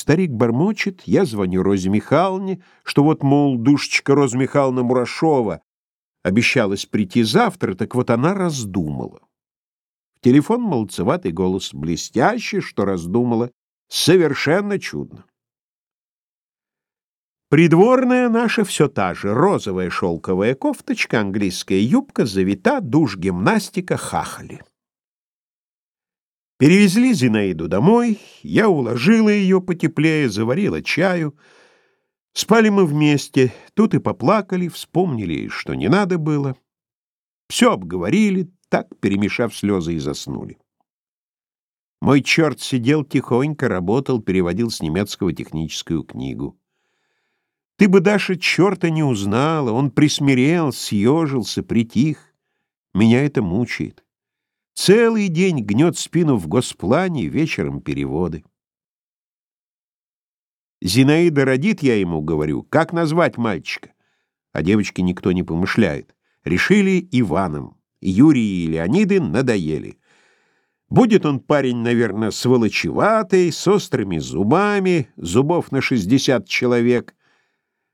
Старик бормочет, я звоню Розе Михайловне, что вот, мол, душечка Роза Михайловна Мурашова обещалась прийти завтра, так вот она раздумала. В телефон молодцеватый голос, блестящий, что раздумала, совершенно чудно. Придворная наша все та же, розовая шелковая кофточка, английская юбка, завита, душ, гимнастика, хахали. Перевезли Зинаиду домой, я уложила ее потеплее, заварила чаю. Спали мы вместе, тут и поплакали, вспомнили, что не надо было. Все обговорили, так, перемешав слезы, и заснули. Мой черт сидел тихонько, работал, переводил с немецкого техническую книгу. Ты бы, Даша, черта не узнала, он присмирел, съежился, притих. Меня это мучает. Целый день гнет спину в госплане, вечером переводы. Зинаида родит, я ему говорю, как назвать мальчика? А девочке никто не помышляет. Решили Иваном. Юрий и Леониды надоели. Будет он парень, наверное, сволочеватый, с острыми зубами, зубов на шестьдесят человек.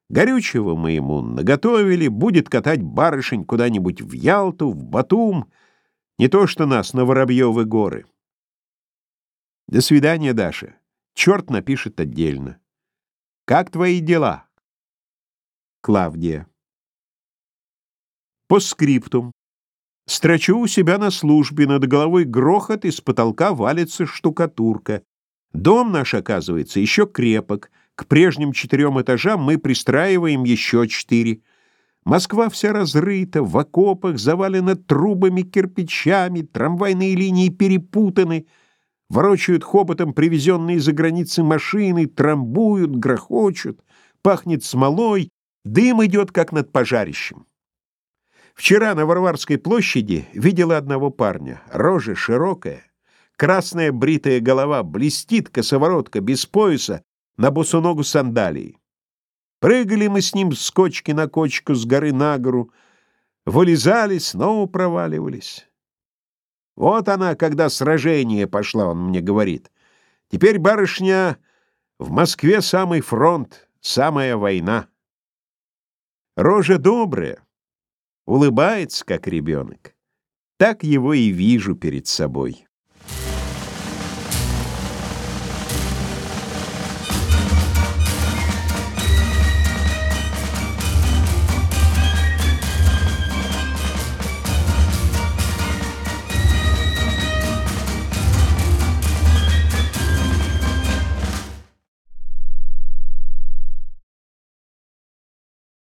Горючего мы ему наготовили, будет катать барышень куда-нибудь в Ялту, в Батум, не то что нас на Воробьевы горы. До свидания, Даша. Черт напишет отдельно. Как твои дела? Клавдия. По скриптум. Строчу у себя на службе, над головой грохот, из потолка валится штукатурка. Дом наш, оказывается, еще крепок. К прежним четырем этажам мы пристраиваем еще четыре. Москва вся разрыта, в окопах, завалена трубами, кирпичами, трамвайные линии перепутаны, ворочают хоботом привезенные за границы машины, трамбуют, грохочут, пахнет смолой, дым идет, как над пожарищем. Вчера на Варварской площади видела одного парня, рожа широкая, красная бритая голова, блестит косоворотка, без пояса, на босу ногу сандалии. Прыгали мы с ним с кочки на кочку, с горы на гору, вылезали, снова проваливались. Вот она, когда сражение пошла, он мне говорит. Теперь, барышня, в Москве самый фронт, самая война. Рожа добрая, улыбается, как ребенок. Так его и вижу перед собой.